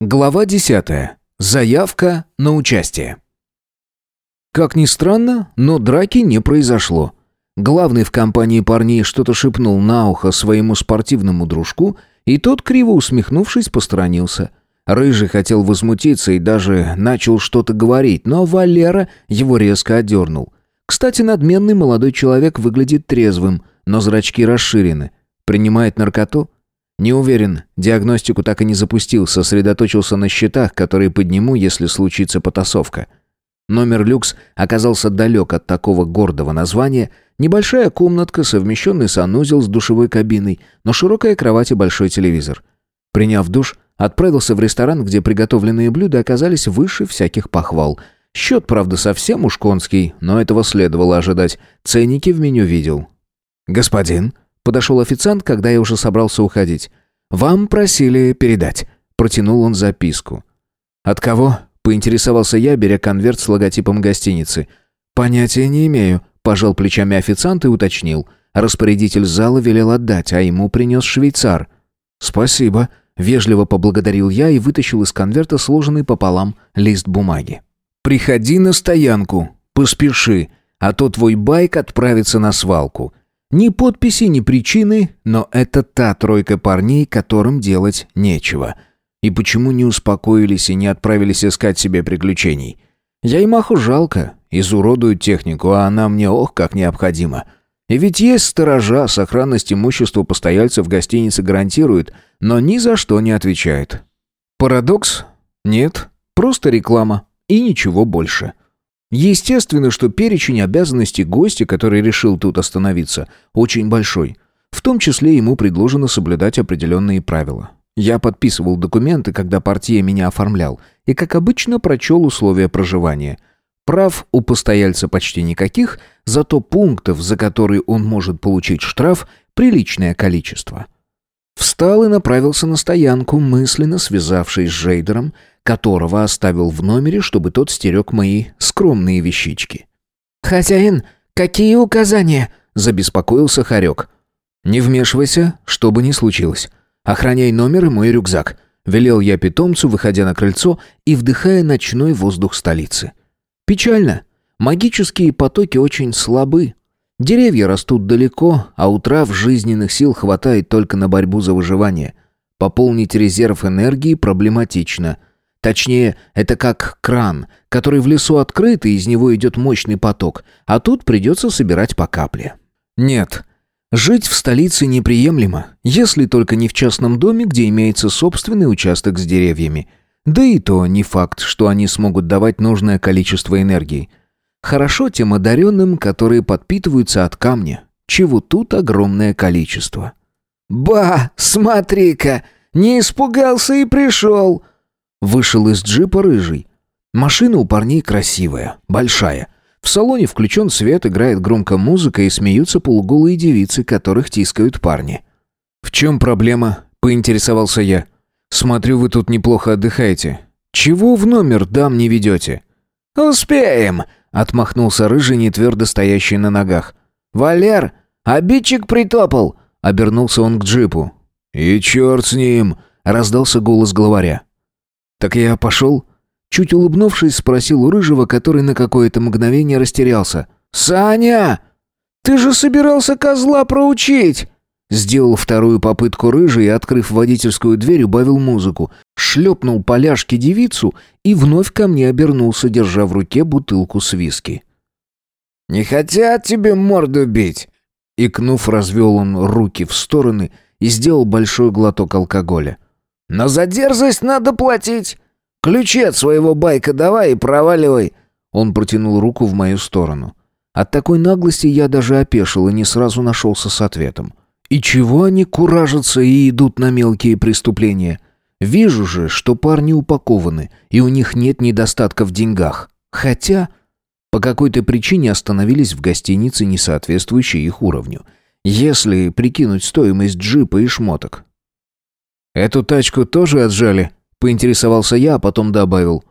Глава 10. Заявка на участие. Как ни странно, но драки не произошло. Главный в компании парней что-то шепнул на ухо своему спортивному дружку, и тот, криво усмехнувшись, посторонился. Рыжий хотел возмутиться и даже начал что-то говорить, но Валера его резко отдернул. Кстати, надменный молодой человек выглядит трезвым, но зрачки расширены. Принимает наркоту? Не уверен, диагностику так и не запустил, сосредоточился на счетах, которые подниму, если случится потасовка. Номер люкс оказался далек от такого гордого названия. Небольшая комнатка, совмещенный санузел с душевой кабиной, но широкая кровать и большой телевизор. Приняв душ, отправился в ресторан, где приготовленные блюда оказались выше всяких похвал. Счет, правда, совсем уж конский, но этого следовало ожидать. Ценники в меню видел. «Господин», Подошел официант, когда я уже собрался уходить. «Вам просили передать». Протянул он записку. «От кого?» — поинтересовался я, беря конверт с логотипом гостиницы. «Понятия не имею», — пожал плечами официант и уточнил. Распорядитель зала велел отдать, а ему принес швейцар. «Спасибо», — вежливо поблагодарил я и вытащил из конверта сложенный пополам лист бумаги. «Приходи на стоянку, поспеши, а то твой байк отправится на свалку. Ни подписи, ни причины, но это та тройка парней, которым делать нечего. И почему не успокоились и не отправились искать себе приключений? Я и маху жалко, изуродуют технику, а она мне ох как необходима. И ведь есть сторожа, сохранность имущества постояльцев гостиницы гарантирует, но ни за что не отвечает. Парадокс? Нет, просто реклама и ничего больше. Естественно, что перечень обязанностей гостя, который решил тут остановиться, очень большой. В том числе ему предложено соблюдать определенные правила. Я подписывал документы, когда партия меня оформлял, и, как обычно, прочел условия проживания. Прав у постояльца почти никаких, зато пунктов, за которые он может получить штраф, приличное количество. Встал и направился на стоянку, мысленно связавшись с Жейдером, которого оставил в номере, чтобы тот стерег мои скромные вещички. «Хозяин, какие указания?» – забеспокоился Харек. «Не вмешивайся, что бы ни случилось. Охраняй номер и мой рюкзак», – велел я питомцу, выходя на крыльцо и вдыхая ночной воздух столицы. «Печально. Магические потоки очень слабы. Деревья растут далеко, а у трав жизненных сил хватает только на борьбу за выживание. Пополнить резерв энергии проблематично – Точнее, это как кран, который в лесу открыт, и из него идет мощный поток, а тут придется собирать по капле. Нет, жить в столице неприемлемо, если только не в частном доме, где имеется собственный участок с деревьями. Да и то не факт, что они смогут давать нужное количество энергии. Хорошо тем одаренным, которые подпитываются от камня, чего тут огромное количество. «Ба, смотри-ка, не испугался и пришел!» Вышел из джипа рыжий. Машина у парней красивая, большая. В салоне включен свет, играет громко музыка и смеются полуголые девицы, которых тискают парни. «В чем проблема?» – поинтересовался я. «Смотрю, вы тут неплохо отдыхаете. Чего в номер дам не ведете?» «Успеем!» – отмахнулся рыжий, не твердо стоящий на ногах. «Валер, обидчик притопал!» – обернулся он к джипу. «И черт с ним!» – раздался голос главаря. «Так я пошел?» Чуть улыбнувшись, спросил у Рыжего, который на какое-то мгновение растерялся. «Саня! Ты же собирался козла проучить!» Сделал вторую попытку рыжий открыв водительскую дверь, убавил музыку, шлепнул поляшки девицу и вновь ко мне обернулся, держа в руке бутылку с виски. «Не хотят тебе морду бить!» Икнув, развел он руки в стороны и сделал большой глоток алкоголя. Но за дерзость надо платить. Ключи от своего байка давай и проваливай». Он протянул руку в мою сторону. От такой наглости я даже опешил и не сразу нашелся с ответом. И чего они куражатся и идут на мелкие преступления? Вижу же, что парни упакованы, и у них нет недостатка в деньгах. Хотя по какой-то причине остановились в гостинице, не соответствующей их уровню. Если прикинуть стоимость джипа и шмоток, «Эту тачку тоже отжали?» — поинтересовался я, а потом добавил.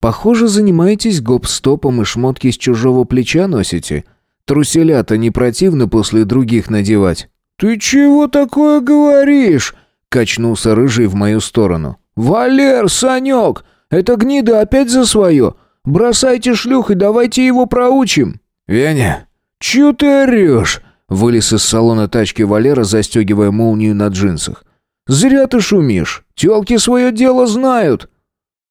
«Похоже, занимаетесь гоп-стопом и шмотки с чужого плеча носите. Труселя-то не противно после других надевать». «Ты чего такое говоришь?» — качнулся рыжий в мою сторону. «Валер, Санек, это гнида опять за свое. Бросайте шлюх и давайте его проучим». «Веня, чё ты орешь?» Вылез из салона тачки Валера, застегивая молнию на джинсах. «Зря ты шумишь. Тёлки свое дело знают».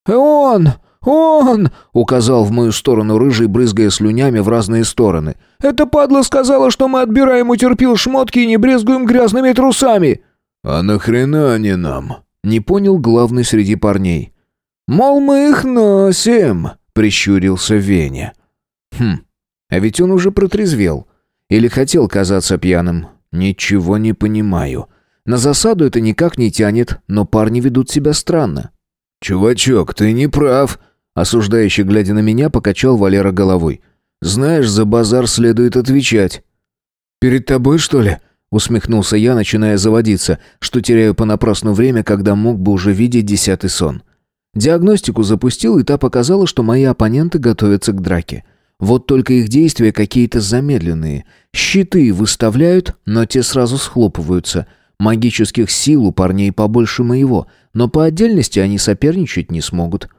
«Он! Он!» — указал в мою сторону рыжий, брызгая слюнями в разные стороны. «Эта падла сказала, что мы отбираем у терпил шмотки и не брезгуем грязными трусами». «А нахрена они нам?» — не понял главный среди парней. «Мол, мы их носим», — прищурился Веня. «Хм, а ведь он уже протрезвел. Или хотел казаться пьяным. Ничего не понимаю. На засаду это никак не тянет, но парни ведут себя странно». «Чувачок, ты не прав», — осуждающий, глядя на меня, покачал Валера головой. «Знаешь, за базар следует отвечать». «Перед тобой, что ли?» — усмехнулся я, начиная заводиться, что теряю понапрасну время, когда мог бы уже видеть десятый сон. Диагностику запустил, и та показала, что мои оппоненты готовятся к драке. Вот только их действия какие-то замедленные. Щиты выставляют, но те сразу схлопываются. Магических сил у парней побольше моего, но по отдельности они соперничать не смогут.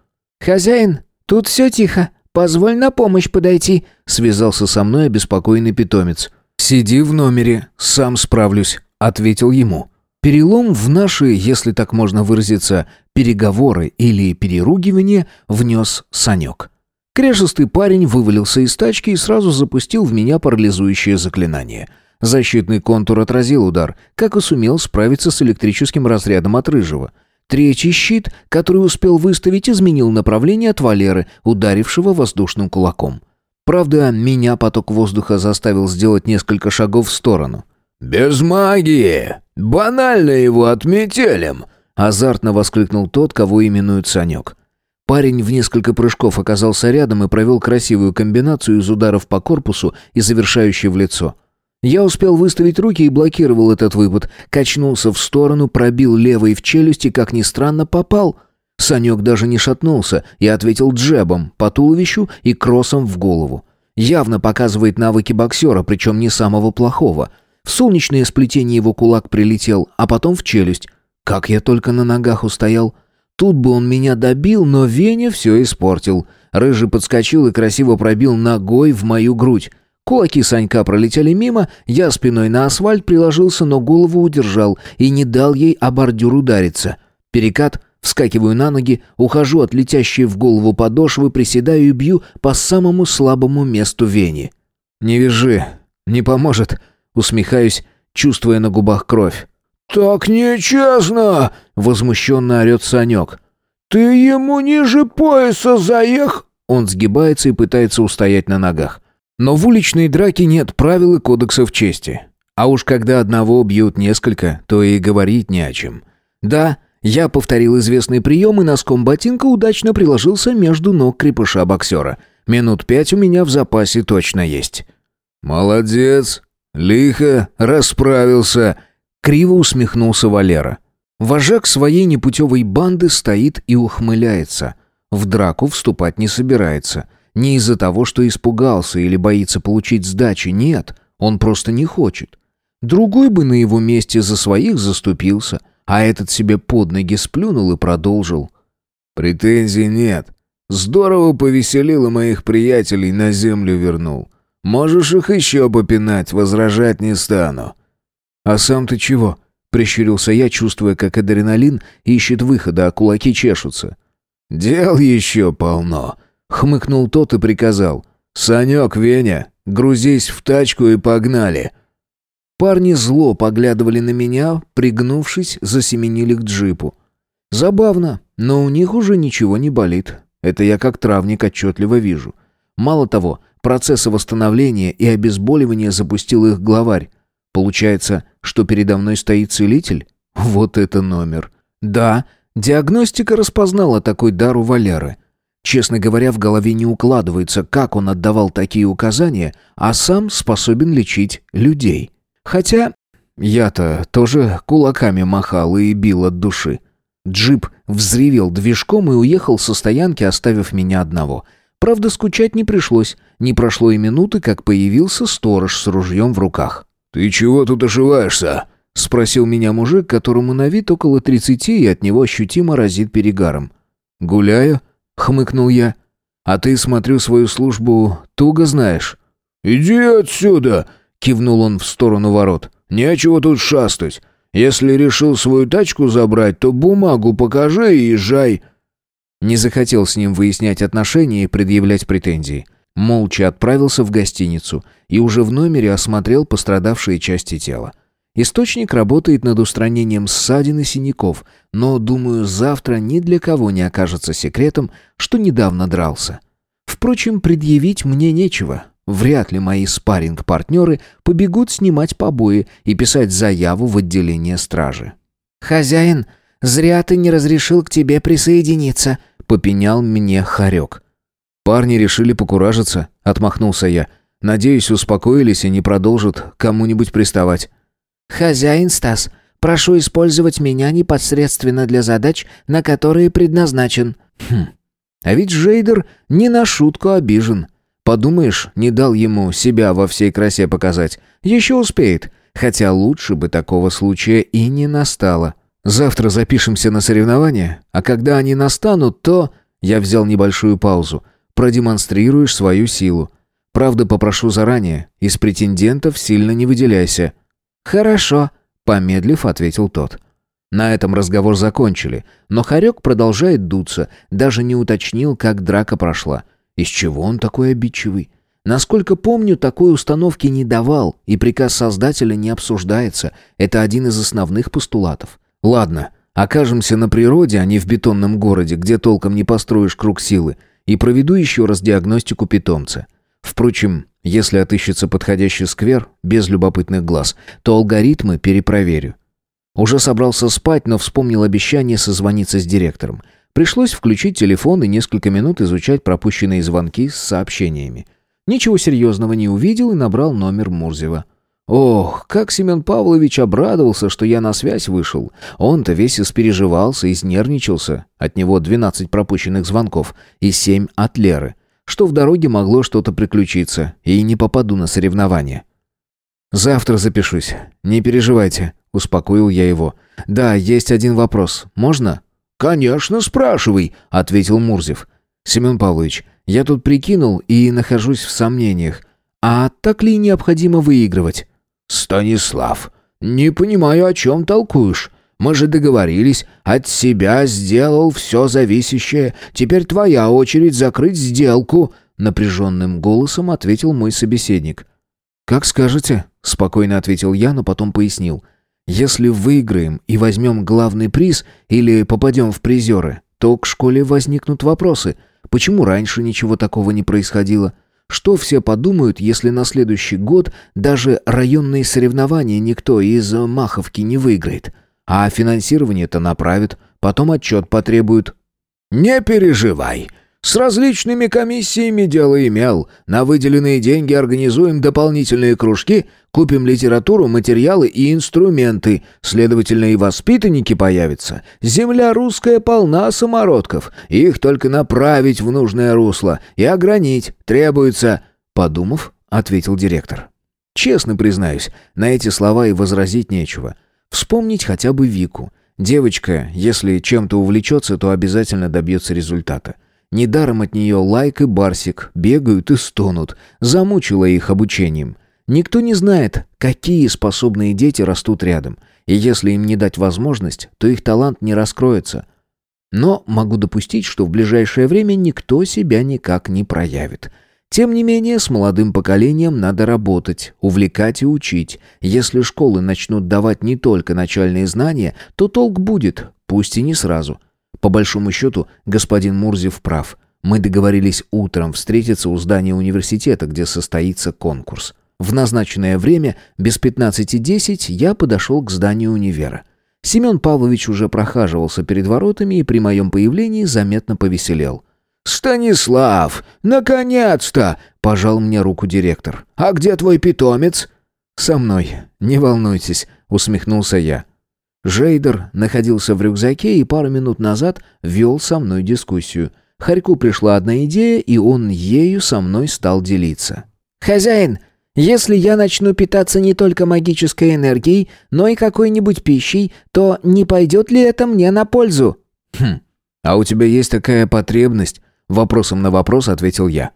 «Хозяин, тут все тихо. Позволь на помощь подойти», — связался со мной обеспокоенный питомец. «Сиди в номере, сам справлюсь», — ответил ему. Перелом в наши, если так можно выразиться, переговоры или переругивание внес Санек. Крешистый парень вывалился из тачки и сразу запустил в меня парализующее заклинание. Защитный контур отразил удар, как и сумел справиться с электрическим разрядом от рыжего. Третий щит, который успел выставить, изменил направление от Валеры, ударившего воздушным кулаком. Правда, меня поток воздуха заставил сделать несколько шагов в сторону. «Без магии! Банально его отметелем!» Азартно воскликнул тот, кого именует Санек. Парень в несколько прыжков оказался рядом и провел красивую комбинацию из ударов по корпусу и завершающей в лицо. Я успел выставить руки и блокировал этот выпад, качнулся в сторону, пробил левой в челюсти, как ни странно, попал. Санек даже не шатнулся и ответил джебом по туловищу и кроссом в голову. Явно показывает навыки боксера, причем не самого плохого — в солнечное сплетение его кулак прилетел, а потом в челюсть. Как я только на ногах устоял. Тут бы он меня добил, но Веня все испортил. Рыжий подскочил и красиво пробил ногой в мою грудь. Кулаки Санька пролетели мимо, я спиной на асфальт приложился, но голову удержал и не дал ей о бордюр удариться. Перекат, вскакиваю на ноги, ухожу от летящей в голову подошвы, приседаю и бью по самому слабому месту Вени. «Не вяжи, не поможет», Усмехаюсь, чувствуя на губах кровь. «Так нечестно!» — возмущенно орет Санек. «Ты ему ниже пояса заех...» Он сгибается и пытается устоять на ногах. Но в уличной драке нет правил и кодексов чести. А уж когда одного бьют несколько, то и говорить не о чем. Да, я повторил известный прием и носком ботинка удачно приложился между ног крепыша-боксера. Минут пять у меня в запасе точно есть. «Молодец!» «Лихо расправился», — криво усмехнулся Валера. Вожак своей непутевой банды стоит и ухмыляется. В драку вступать не собирается. Не из-за того, что испугался или боится получить сдачи, нет, он просто не хочет. Другой бы на его месте за своих заступился, а этот себе под ноги сплюнул и продолжил. «Претензий нет. Здорово повеселил и моих приятелей на землю вернул. Можешь их еще попинать, возражать не стану». «А сам ты чего?» — прищурился я, чувствуя, как адреналин ищет выхода, а кулаки чешутся. «Дел еще полно», — хмыкнул тот и приказал. «Санек, Веня, грузись в тачку и погнали». Парни зло поглядывали на меня, пригнувшись, засеменили к джипу. Забавно, но у них уже ничего не болит. Это я как травник отчетливо вижу. Мало того, Процессы восстановления и обезболивания запустил их главарь. Получается, что передо мной стоит целитель? Вот это номер. Да, диагностика распознала такой дар у Валеры. Честно говоря, в голове не укладывается, как он отдавал такие указания, а сам способен лечить людей. Хотя я-то тоже кулаками махал и бил от души. Джип взревел движком и уехал со стоянки, оставив меня одного — Правда, скучать не пришлось. Не прошло и минуты, как появился сторож с ружьем в руках. «Ты чего тут ошиваешься?» спросил меня мужик, которому на вид около тридцати и от него ощутимо разит перегаром. «Гуляю?» — хмыкнул я. «А ты, смотрю, свою службу туго знаешь». «Иди отсюда!» — кивнул он в сторону ворот. «Нечего тут шастать. Если решил свою тачку забрать, то бумагу покажи и езжай». Не захотел с ним выяснять отношения и предъявлять претензии. Молча отправился в гостиницу и уже в номере осмотрел пострадавшие части тела. Источник работает над устранением ссадин и синяков, но, думаю, завтра ни для кого не окажется секретом, что недавно дрался. Впрочем, предъявить мне нечего. Вряд ли мои спарринг-партнеры побегут снимать побои и писать заяву в отделение стражи. «Хозяин, зря ты не разрешил к тебе присоединиться», — попенял мне Харек. «Парни решили покуражиться», — отмахнулся я. «Надеюсь, успокоились и не продолжат кому-нибудь приставать». «Хозяин Стас, прошу использовать меня непосредственно для задач, на которые предназначен». «Хм, а ведь Жейдер не на шутку обижен». Подумаешь, не дал ему себя во всей красе показать. Еще успеет. Хотя лучше бы такого случая и не настало. Завтра запишемся на соревнования, а когда они настанут, то... Я взял небольшую паузу. Продемонстрируешь свою силу. Правда, попрошу заранее. Из претендентов сильно не выделяйся. Хорошо, помедлив, ответил тот. На этом разговор закончили, но Харек продолжает дуться, даже не уточнил, как драка прошла. Из чего он такой обидчивый? Насколько помню, такой установки не давал, и приказ создателя не обсуждается. Это один из основных постулатов. Ладно, окажемся на природе, а не в бетонном городе, где толком не построишь круг силы, и проведу еще раз диагностику питомца. Впрочем, если отыщется подходящий сквер, без любопытных глаз, то алгоритмы перепроверю. Уже собрался спать, но вспомнил обещание созвониться с директором – Пришлось включить телефон и несколько минут изучать пропущенные звонки с сообщениями. Ничего серьезного не увидел и набрал номер Мурзева. Ох, как Семен Павлович обрадовался, что я на связь вышел. Он-то весь испереживался, изнервничался. От него 12 пропущенных звонков и 7 от Леры. Что в дороге могло что-то приключиться, и не попаду на соревнования. «Завтра запишусь. Не переживайте», — успокоил я его. «Да, есть один вопрос. Можно?» «Конечно, спрашивай», — ответил Мурзев. «Семен Павлович, я тут прикинул и нахожусь в сомнениях. А так ли необходимо выигрывать?» «Станислав, не понимаю, о чем толкуешь. Мы же договорились, от себя сделал все зависящее. Теперь твоя очередь закрыть сделку», — напряженным голосом ответил мой собеседник. «Как скажете», — спокойно ответил я, но потом пояснил. Если выиграем и возьмем главный приз или попадем в призеры, то к школе возникнут вопросы. Почему раньше ничего такого не происходило? Что все подумают, если на следующий год даже районные соревнования никто из Маховки не выиграет? А финансирование-то направят, потом отчет потребуют. «Не переживай», с различными комиссиями дело имел. На выделенные деньги организуем дополнительные кружки, купим литературу, материалы и инструменты. Следовательно, и воспитанники появятся. Земля русская полна самородков. Их только направить в нужное русло и огранить требуется. Подумав, ответил директор. Честно признаюсь, на эти слова и возразить нечего. Вспомнить хотя бы Вику. Девочка, если чем-то увлечется, то обязательно добьется результата. Недаром от нее Лайк и Барсик бегают и стонут. Замучила их обучением. Никто не знает, какие способные дети растут рядом. И если им не дать возможность, то их талант не раскроется. Но могу допустить, что в ближайшее время никто себя никак не проявит. Тем не менее, с молодым поколением надо работать, увлекать и учить. Если школы начнут давать не только начальные знания, то толк будет, пусть и не сразу – по большому счету, господин Мурзев прав. Мы договорились утром встретиться у здания университета, где состоится конкурс. В назначенное время, без 15.10, я подошел к зданию универа. Семен Павлович уже прохаживался перед воротами и при моем появлении заметно повеселел. «Станислав, наконец-то!» — пожал мне руку директор. «А где твой питомец?» «Со мной, не волнуйтесь», — усмехнулся я. Жейдер находился в рюкзаке и пару минут назад вел со мной дискуссию. Харьку пришла одна идея, и он ею со мной стал делиться. «Хозяин, Если я начну питаться не только магической энергией, но и какой-нибудь пищей, то не пойдет ли это мне на пользу?» «Хм, а у тебя есть такая потребность?» Вопросом на вопрос ответил я.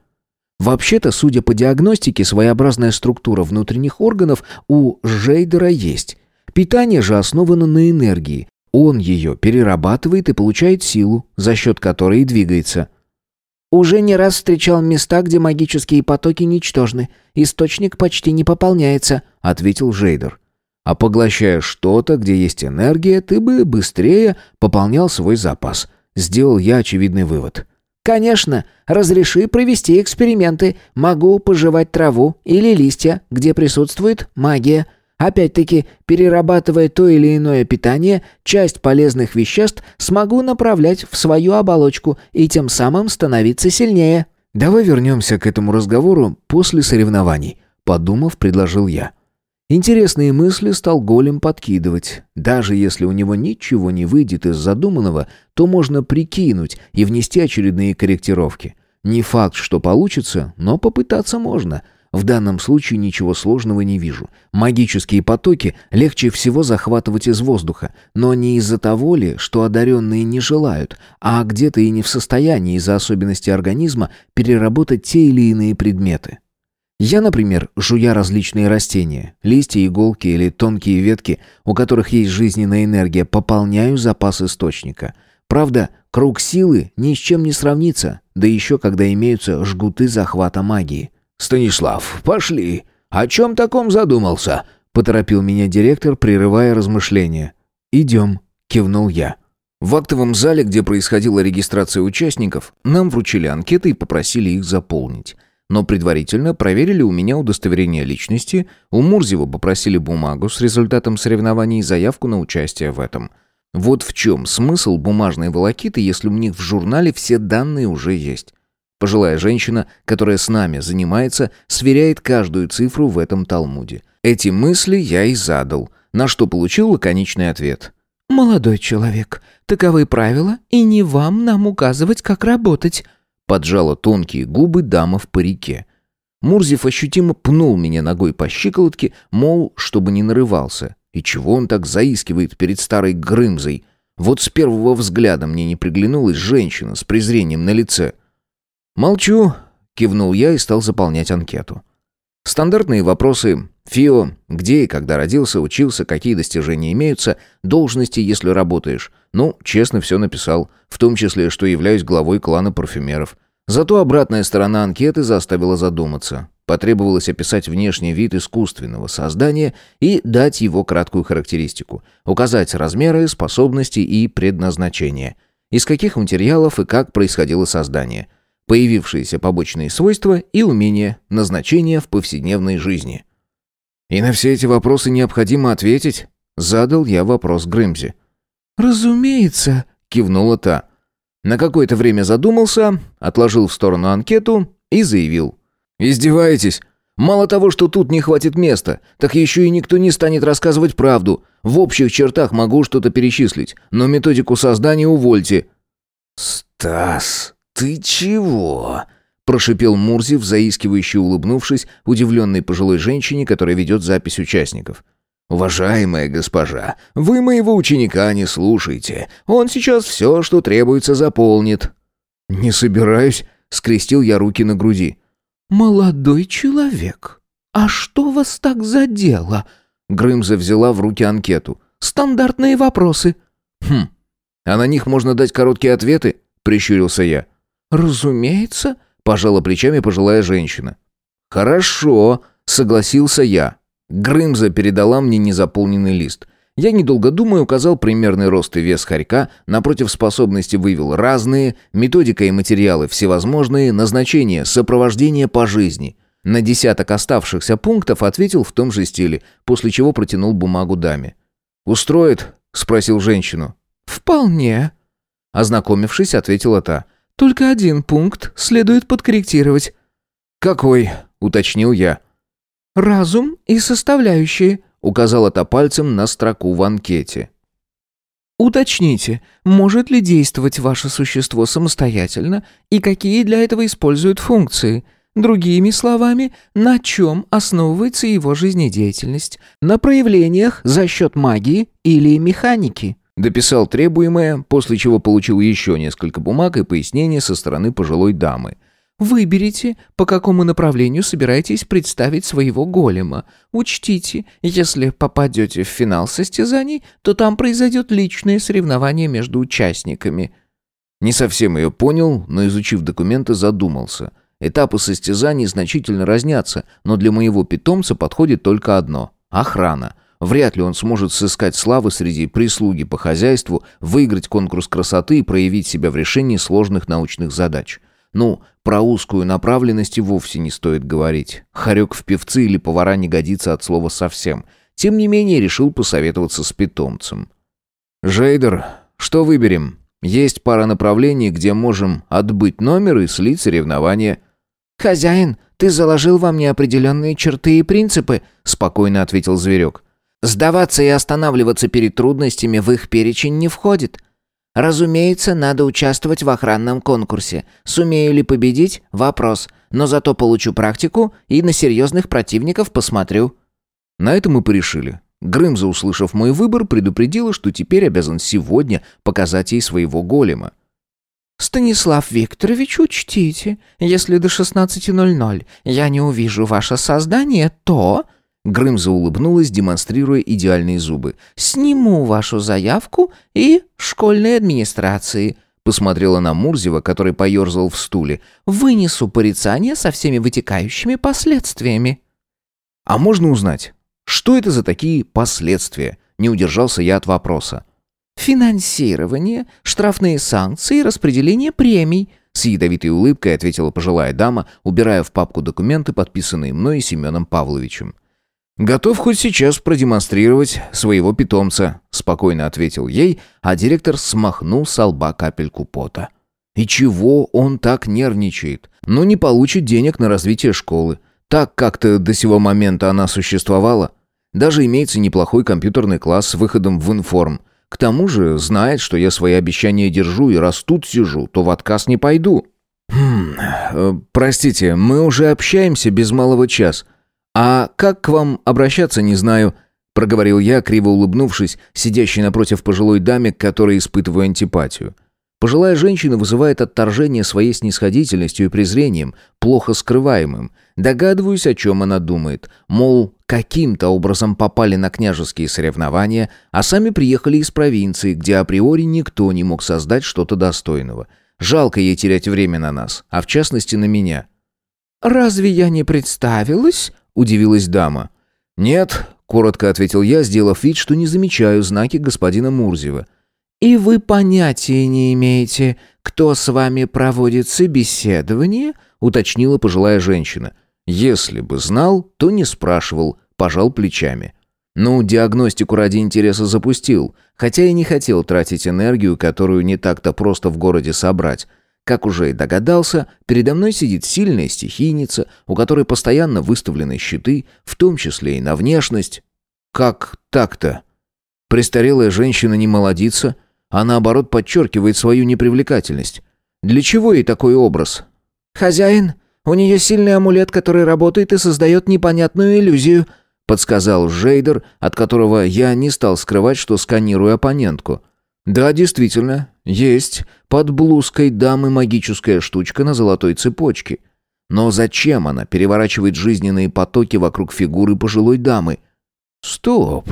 Вообще-то, судя по диагностике, своеобразная структура внутренних органов у Жейдера есть. Питание же основано на энергии. Он ее перерабатывает и получает силу, за счет которой и двигается. Уже не раз встречал места, где магические потоки ничтожны. Источник почти не пополняется», — ответил Жейдер. «А поглощая что-то, где есть энергия, ты бы быстрее пополнял свой запас». Сделал я очевидный вывод. «Конечно. Разреши провести эксперименты. Могу пожевать траву или листья, где присутствует магия. Опять-таки, перерабатывая то или иное питание, часть полезных веществ смогу направлять в свою оболочку и тем самым становиться сильнее. Давай вернемся к этому разговору после соревнований, подумав, предложил я. Интересные мысли стал голем подкидывать. Даже если у него ничего не выйдет из задуманного, то можно прикинуть и внести очередные корректировки. Не факт, что получится, но попытаться можно. В данном случае ничего сложного не вижу. Магические потоки легче всего захватывать из воздуха, но не из-за того ли, что одаренные не желают, а где-то и не в состоянии из-за особенностей организма переработать те или иные предметы. Я, например, жуя различные растения, листья, иголки или тонкие ветки, у которых есть жизненная энергия, пополняю запас источника. Правда, круг силы ни с чем не сравнится, да еще когда имеются жгуты захвата магии. «Станислав, пошли. О чем таком задумался?» — поторопил меня директор, прерывая размышления. «Идем», — кивнул я. В актовом зале, где происходила регистрация участников, нам вручили анкеты и попросили их заполнить. Но предварительно проверили у меня удостоверение личности, у Мурзева попросили бумагу с результатом соревнований и заявку на участие в этом. Вот в чем смысл бумажной волокиты, если у них в журнале все данные уже есть. Пожилая женщина, которая с нами занимается, сверяет каждую цифру в этом Талмуде. Эти мысли я и задал, на что получил лаконичный ответ. «Молодой человек, таковы правила, и не вам нам указывать, как работать», поджала тонкие губы дама в парике. Мурзев ощутимо пнул меня ногой по щиколотке, мол, чтобы не нарывался. И чего он так заискивает перед старой Грымзой? Вот с первого взгляда мне не приглянулась женщина с презрением на лице. «Молчу», — кивнул я и стал заполнять анкету. Стандартные вопросы «ФИО», где и когда родился, учился, какие достижения имеются, должности, если работаешь. Ну, честно все написал, в том числе, что являюсь главой клана парфюмеров. Зато обратная сторона анкеты заставила задуматься. Потребовалось описать внешний вид искусственного создания и дать его краткую характеристику, указать размеры, способности и предназначение. Из каких материалов и как происходило создание – появившиеся побочные свойства и умения, назначения в повседневной жизни. «И на все эти вопросы необходимо ответить?» — задал я вопрос Грымзе. «Разумеется», — кивнула та. На какое-то время задумался, отложил в сторону анкету и заявил. «Издеваетесь? Мало того, что тут не хватит места, так еще и никто не станет рассказывать правду. В общих чертах могу что-то перечислить, но методику создания увольте». «Стас, «Ты чего?» – прошипел Мурзев, заискивающе улыбнувшись удивленной пожилой женщине, которая ведет запись участников. «Уважаемая госпожа, вы моего ученика не слушайте. Он сейчас все, что требуется, заполнит». «Не собираюсь», — скрестил я руки на груди. «Молодой человек, а что вас так задело?» Грымза взяла в руки анкету. «Стандартные вопросы». «Хм, а на них можно дать короткие ответы?» — прищурился я. «Разумеется», — пожала плечами пожилая женщина. «Хорошо», — согласился я. Грымза передала мне незаполненный лист. Я, недолго думая, указал примерный рост и вес хорька, напротив способности вывел разные, методика и материалы всевозможные, назначение, сопровождение по жизни. На десяток оставшихся пунктов ответил в том же стиле, после чего протянул бумагу даме. «Устроит?» — спросил женщину. «Вполне». Ознакомившись, ответила та. Только один пункт следует подкорректировать». «Какой?» — уточнил я. «Разум и составляющие», — указала та пальцем на строку в анкете. Уточните, может ли действовать ваше существо самостоятельно и какие для этого используют функции. Другими словами, на чем основывается его жизнедеятельность? На проявлениях за счет магии или механики? Дописал требуемое, после чего получил еще несколько бумаг и пояснения со стороны пожилой дамы. Выберите, по какому направлению собираетесь представить своего голема. Учтите, если попадете в финал состязаний, то там произойдет личное соревнование между участниками. Не совсем ее понял, но изучив документы, задумался. Этапы состязаний значительно разнятся, но для моего питомца подходит только одно – охрана. Вряд ли он сможет сыскать славы среди прислуги по хозяйству, выиграть конкурс красоты и проявить себя в решении сложных научных задач. Ну, про узкую направленность и вовсе не стоит говорить. Хорек в певцы или повара не годится от слова совсем. Тем не менее, решил посоветоваться с питомцем. «Жейдер, что выберем? Есть пара направлений, где можем отбыть номер и слить соревнования». «Хозяин, ты заложил во мне определенные черты и принципы», — спокойно ответил зверек. «Сдаваться и останавливаться перед трудностями в их перечень не входит. Разумеется, надо участвовать в охранном конкурсе. Сумею ли победить – вопрос. Но зато получу практику и на серьезных противников посмотрю». На этом мы порешили. Грымза, услышав мой выбор, предупредила, что теперь обязан сегодня показать ей своего голема. «Станислав Викторович, учтите, если до 16.00 я не увижу ваше создание, то...» Грымза улыбнулась, демонстрируя идеальные зубы. «Сниму вашу заявку и школьной администрации». Посмотрела на Мурзева, который поерзал в стуле. «Вынесу порицание со всеми вытекающими последствиями». «А можно узнать, что это за такие последствия?» Не удержался я от вопроса. «Финансирование, штрафные санкции и распределение премий», с ядовитой улыбкой ответила пожилая дама, убирая в папку документы, подписанные мной и Семеном Павловичем. «Готов хоть сейчас продемонстрировать своего питомца», — спокойно ответил ей, а директор смахнул с лба капельку пота. «И чего он так нервничает? Ну, не получит денег на развитие школы. Так как-то до сего момента она существовала. Даже имеется неплохой компьютерный класс с выходом в информ. К тому же знает, что я свои обещания держу, и раз тут сижу, то в отказ не пойду». «Хм, э, простите, мы уже общаемся без малого час». «А как к вам обращаться, не знаю», — проговорил я, криво улыбнувшись, сидящей напротив пожилой даме, к которой испытываю антипатию. Пожилая женщина вызывает отторжение своей снисходительностью и презрением, плохо скрываемым. Догадываюсь, о чем она думает. Мол, каким-то образом попали на княжеские соревнования, а сами приехали из провинции, где априори никто не мог создать что-то достойного. Жалко ей терять время на нас, а в частности на меня. «Разве я не представилась?» — удивилась дама. «Нет», — коротко ответил я, сделав вид, что не замечаю знаки господина Мурзева. «И вы понятия не имеете, кто с вами проводит собеседование?» — уточнила пожилая женщина. «Если бы знал, то не спрашивал», — пожал плечами. «Ну, диагностику ради интереса запустил, хотя и не хотел тратить энергию, которую не так-то просто в городе собрать. Как уже и догадался, передо мной сидит сильная стихийница, у которой постоянно выставлены щиты, в том числе и на внешность. Как так-то? Престарелая женщина не молодится, а наоборот подчеркивает свою непривлекательность. Для чего ей такой образ? «Хозяин, у нее сильный амулет, который работает и создает непонятную иллюзию», подсказал Жейдер, от которого я не стал скрывать, что сканирую оппонентку. «Да, действительно, есть под блузкой дамы магическая штучка на золотой цепочке. Но зачем она переворачивает жизненные потоки вокруг фигуры пожилой дамы? Стоп!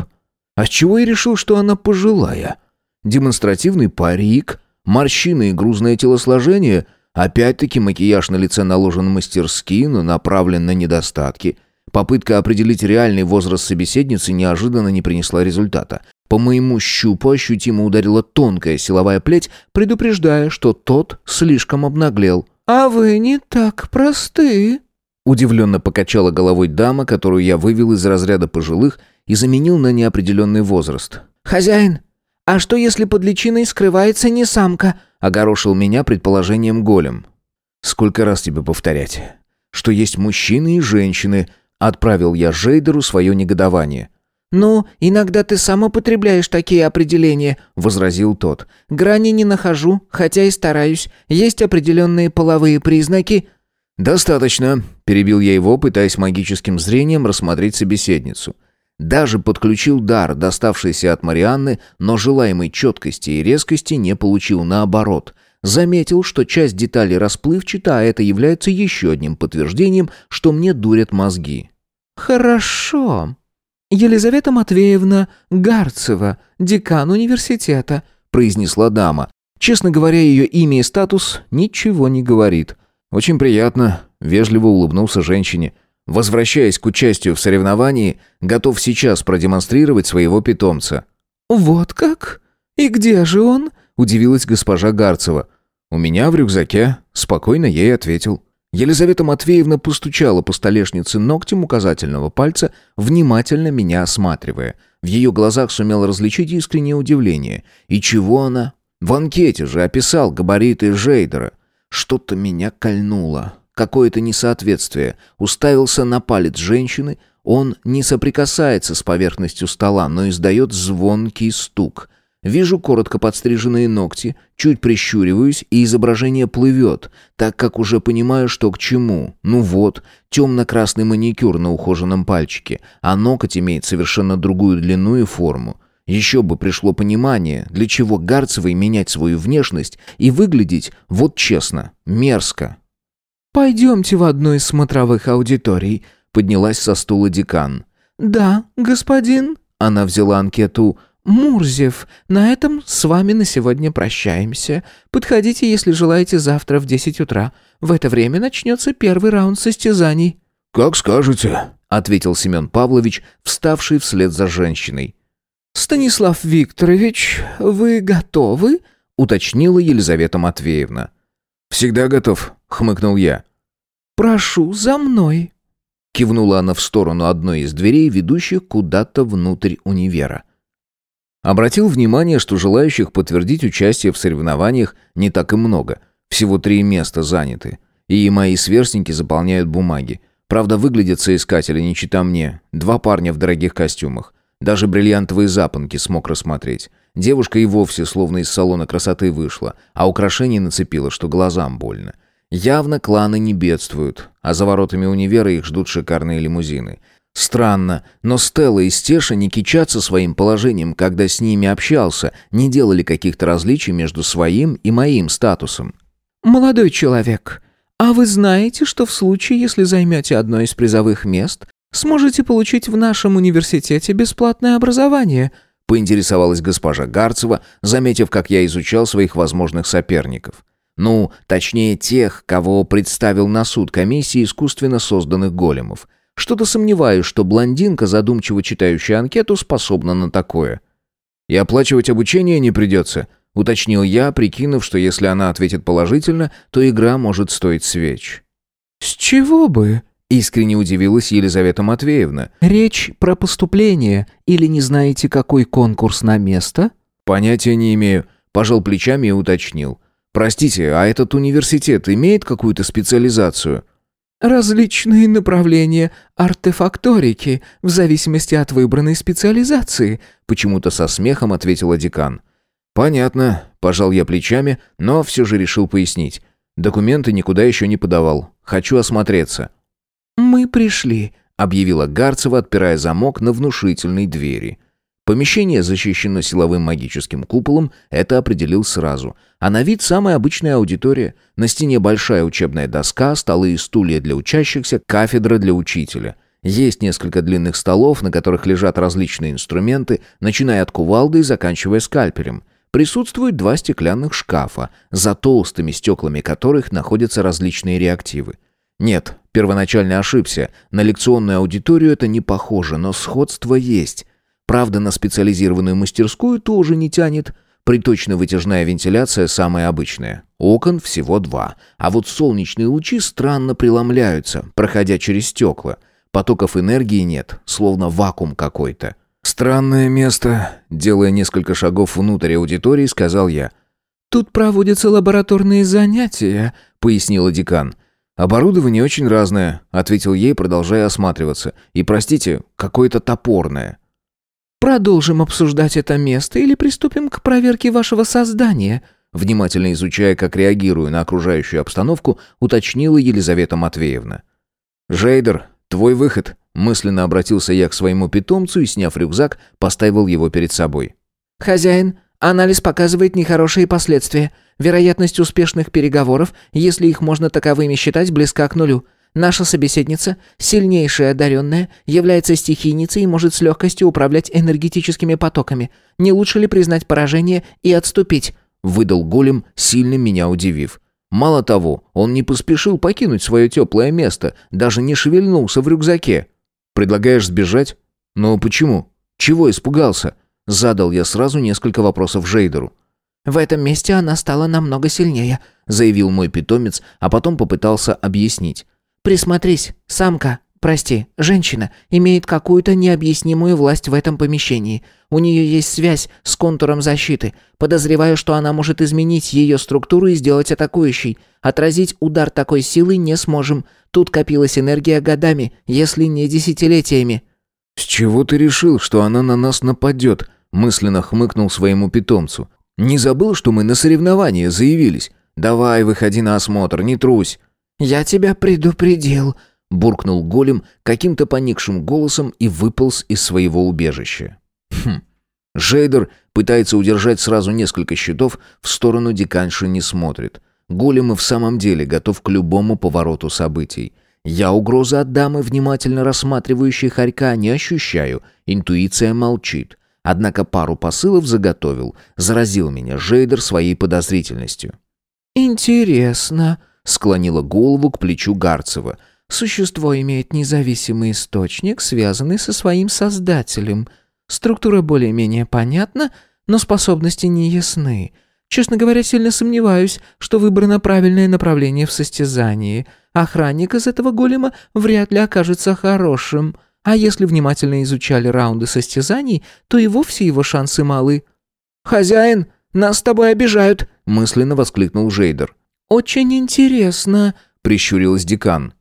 А с чего я решил, что она пожилая? Демонстративный парик, морщины и грузное телосложение — Опять-таки макияж на лице наложен мастерски, но направлен на недостатки. Попытка определить реальный возраст собеседницы неожиданно не принесла результата. По моему щупу ощутимо ударила тонкая силовая плеть, предупреждая, что тот слишком обнаглел. «А вы не так просты», — удивленно покачала головой дама, которую я вывел из разряда пожилых и заменил на неопределенный возраст. «Хозяин, а что если под личиной скрывается не самка?» — огорошил меня предположением голем. «Сколько раз тебе повторять? Что есть мужчины и женщины?» — отправил я Жейдеру свое негодование. «Ну, иногда ты сам употребляешь такие определения», — возразил тот. «Грани не нахожу, хотя и стараюсь. Есть определенные половые признаки». «Достаточно», — перебил я его, пытаясь магическим зрением рассмотреть собеседницу. Даже подключил дар, доставшийся от Марианны, но желаемой четкости и резкости не получил наоборот. Заметил, что часть деталей расплывчата, а это является еще одним подтверждением, что мне дурят мозги. «Хорошо. Елизавета Матвеевна Гарцева, декан университета», — произнесла дама. Честно говоря, ее имя и статус ничего не говорит. «Очень приятно», — вежливо улыбнулся женщине. Возвращаясь к участию в соревновании, готов сейчас продемонстрировать своего питомца. «Вот как? И где же он?» — удивилась госпожа Гарцева. «У меня в рюкзаке», — спокойно ей ответил. Елизавета Матвеевна постучала по столешнице ногтем указательного пальца, внимательно меня осматривая. В ее глазах сумел различить искреннее удивление. И чего она? В анкете же описал габариты Жейдера. Что-то меня кольнуло. Какое-то несоответствие. Уставился на палец женщины. Он не соприкасается с поверхностью стола, но издает звонкий стук. Вижу коротко подстриженные ногти, чуть прищуриваюсь, и изображение плывет, так как уже понимаю, что к чему. Ну вот, темно-красный маникюр на ухоженном пальчике, а ноготь имеет совершенно другую длину и форму. Еще бы пришло понимание, для чего Гарцевой менять свою внешность и выглядеть, вот честно, мерзко. «Пойдемте в одну из смотровых аудиторий», — поднялась со стула декан. «Да, господин», — она взяла анкету «Мурзев, на этом с вами на сегодня прощаемся. Подходите, если желаете, завтра в десять утра. В это время начнется первый раунд состязаний». «Как скажете», — ответил Семен Павлович, вставший вслед за женщиной. «Станислав Викторович, вы готовы?» — уточнила Елизавета Матвеевна. «Всегда готов», — хмыкнул я. «Прошу, за мной», — кивнула она в сторону одной из дверей, ведущих куда-то внутрь универа. Обратил внимание, что желающих подтвердить участие в соревнованиях не так и много. Всего три места заняты. И мои сверстники заполняют бумаги. Правда, выглядят соискатели не чита мне. Два парня в дорогих костюмах. Даже бриллиантовые запонки смог рассмотреть. Девушка и вовсе словно из салона красоты вышла, а украшений нацепила, что глазам больно. Явно кланы не бедствуют, а за воротами универа их ждут шикарные лимузины. Странно, но Стелла и Стеша не кичатся своим положением, когда с ними общался, не делали каких-то различий между своим и моим статусом. «Молодой человек, а вы знаете, что в случае, если займете одно из призовых мест, сможете получить в нашем университете бесплатное образование?» поинтересовалась госпожа Гарцева, заметив, как я изучал своих возможных соперников. Ну, точнее, тех, кого представил на суд комиссии искусственно созданных големов – что-то сомневаюсь, что блондинка, задумчиво читающая анкету, способна на такое. И оплачивать обучение не придется, уточнил я, прикинув, что если она ответит положительно, то игра может стоить свеч. «С чего бы?» — искренне удивилась Елизавета Матвеевна. «Речь про поступление или не знаете, какой конкурс на место?» «Понятия не имею», — пожал плечами и уточнил. «Простите, а этот университет имеет какую-то специализацию?» Различные направления артефакторики, в зависимости от выбранной специализации, почему-то со смехом ответила декан. Понятно, пожал я плечами, но все же решил пояснить. Документы никуда еще не подавал. Хочу осмотреться. Мы пришли, объявила Гарцева, отпирая замок на внушительной двери. Помещение защищено силовым магическим куполом, это определил сразу. А на вид самая обычная аудитория. На стене большая учебная доска, столы и стулья для учащихся, кафедра для учителя. Есть несколько длинных столов, на которых лежат различные инструменты, начиная от кувалды и заканчивая скальпелем. Присутствуют два стеклянных шкафа, за толстыми стеклами которых находятся различные реактивы. Нет, первоначально ошибся. На лекционную аудиторию это не похоже, но сходство есть. Правда, на специализированную мастерскую тоже не тянет. Приточно-вытяжная вентиляция самая обычная. Окон всего два. А вот солнечные лучи странно преломляются, проходя через стекла. Потоков энергии нет, словно вакуум какой-то. «Странное место», — делая несколько шагов внутрь аудитории, сказал я. «Тут проводятся лабораторные занятия», — пояснила декан. «Оборудование очень разное», — ответил ей, продолжая осматриваться. «И, простите, какое-то топорное». Продолжим обсуждать это место или приступим к проверке вашего создания?» Внимательно изучая, как реагирую на окружающую обстановку, уточнила Елизавета Матвеевна. «Жейдер, твой выход», — мысленно обратился я к своему питомцу и, сняв рюкзак, поставил его перед собой. «Хозяин, анализ показывает нехорошие последствия. Вероятность успешных переговоров, если их можно таковыми считать, близка к нулю. Наша собеседница, сильнейшая одаренная, является стихийницей и может с легкостью управлять энергетическими потоками. Не лучше ли признать поражение и отступить?» выдал голем, сильно меня удивив. Мало того, он не поспешил покинуть свое теплое место, даже не шевельнулся в рюкзаке. «Предлагаешь сбежать? Но почему? Чего испугался?» Задал я сразу несколько вопросов Жейдеру. «В этом месте она стала намного сильнее», — заявил мой питомец, а потом попытался объяснить. «Присмотрись, самка, прости, женщина, имеет какую-то необъяснимую власть в этом помещении. У нее есть связь с контуром защиты. Подозреваю, что она может изменить ее структуру и сделать атакующей. Отразить удар такой силы не сможем. Тут копилась энергия годами, если не десятилетиями». «С чего ты решил, что она на нас нападет?» мысленно хмыкнул своему питомцу. «Не забыл, что мы на соревнования заявились? Давай, выходи на осмотр, не трусь». «Я тебя предупредил», буркнул голем каким-то поникшим голосом и выполз из своего убежища. Хм. Жейдер пытается удержать сразу несколько щитов, в сторону диканши не смотрит. Голем и в самом деле готов к любому повороту событий. Я угрозы от дамы, внимательно рассматривающей хорька, не ощущаю. Интуиция молчит. Однако пару посылов заготовил. Заразил меня Жейдер своей подозрительностью. «Интересно», — склонила голову к плечу Гарцева — Существо имеет независимый источник, связанный со своим создателем. Структура более-менее понятна, но способности не ясны. Честно говоря, сильно сомневаюсь, что выбрано правильное направление в состязании. Охранник из этого голема вряд ли окажется хорошим. А если внимательно изучали раунды состязаний, то и вовсе его шансы малы. «Хозяин, нас с тобой обижают!» — мысленно воскликнул Жейдер. «Очень интересно», — прищурилась декан.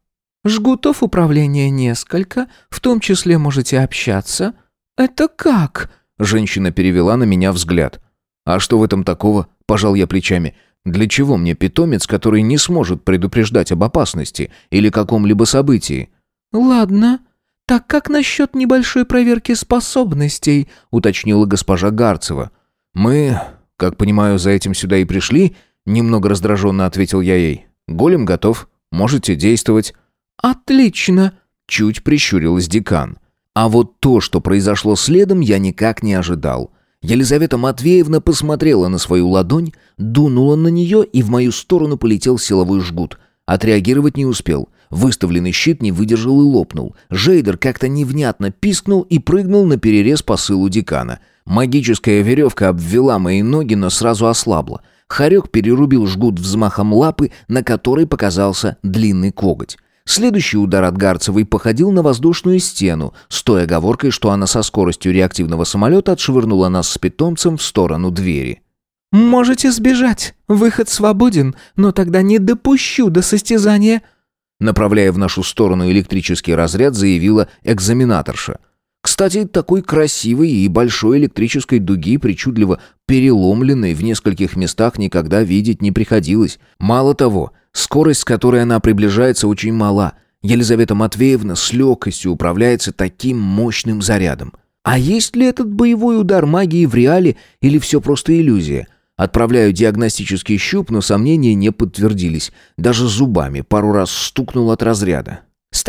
Жгутов управления несколько, в том числе можете общаться. Это как? Женщина перевела на меня взгляд. А что в этом такого? Пожал я плечами. Для чего мне питомец, который не сможет предупреждать об опасности или каком-либо событии? Ладно. Так как насчет небольшой проверки способностей, уточнила госпожа Гарцева. Мы, как понимаю, за этим сюда и пришли, немного раздраженно ответил я ей. Голем готов, можете действовать. «Отлично!» — чуть прищурилась декан. А вот то, что произошло следом, я никак не ожидал. Елизавета Матвеевна посмотрела на свою ладонь, дунула на нее, и в мою сторону полетел силовой жгут. Отреагировать не успел. Выставленный щит не выдержал и лопнул. Жейдер как-то невнятно пискнул и прыгнул на перерез посылу декана. Магическая веревка обвела мои ноги, но сразу ослабла. Хорек перерубил жгут взмахом лапы, на которой показался длинный коготь. Следующий удар от Гарцевой походил на воздушную стену, с той оговоркой, что она со скоростью реактивного самолета отшвырнула нас с питомцем в сторону двери. «Можете сбежать. Выход свободен, но тогда не допущу до состязания», направляя в нашу сторону электрический разряд, заявила экзаменаторша. Кстати, такой красивой и большой электрической дуги, причудливо переломленной в нескольких местах, никогда видеть не приходилось. Мало того, Скорость, с которой она приближается, очень мала. Елизавета Матвеевна с легкостью управляется таким мощным зарядом. А есть ли этот боевой удар магии в реале или все просто иллюзия? Отправляю диагностический щуп, но сомнения не подтвердились. Даже зубами пару раз стукнул от разряда.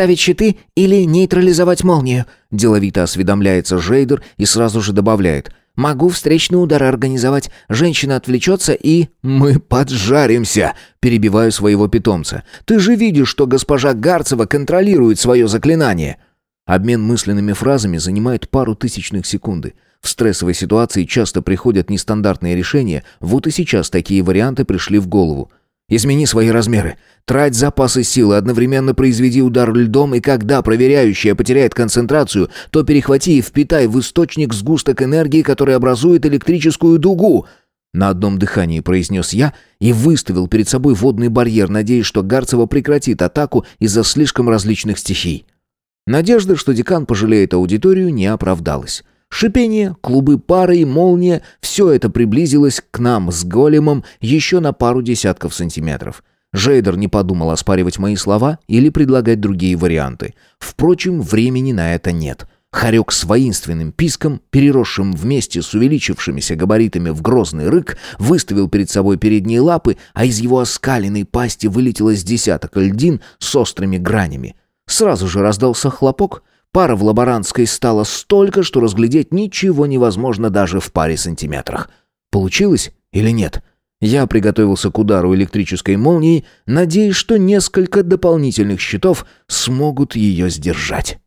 «Ставить щиты или нейтрализовать молнию?» Деловито осведомляется Жейдер и сразу же добавляет. Могу встречный удар организовать. Женщина отвлечется и... Мы поджаримся, перебиваю своего питомца. Ты же видишь, что госпожа Гарцева контролирует свое заклинание. Обмен мысленными фразами занимает пару тысячных секунды. В стрессовой ситуации часто приходят нестандартные решения, вот и сейчас такие варианты пришли в голову. Измени свои размеры. Трать запасы силы, одновременно произведи удар льдом, и когда проверяющая потеряет концентрацию, то перехвати и впитай в источник сгусток энергии, который образует электрическую дугу. На одном дыхании произнес я и выставил перед собой водный барьер, надеясь, что Гарцева прекратит атаку из-за слишком различных стихий. Надежда, что декан пожалеет аудиторию, не оправдалась. Шипение, клубы пары и молния — все это приблизилось к нам с големом еще на пару десятков сантиметров. Жейдер не подумал оспаривать мои слова или предлагать другие варианты. Впрочем, времени на это нет. Хорек с воинственным писком, переросшим вместе с увеличившимися габаритами в грозный рык, выставил перед собой передние лапы, а из его оскаленной пасти вылетело с десяток льдин с острыми гранями. Сразу же раздался хлопок. Пара в лаборантской стала столько, что разглядеть ничего невозможно даже в паре сантиметрах. Получилось или нет? Я приготовился к удару электрической молнии, надеясь, что несколько дополнительных щитов смогут ее сдержать.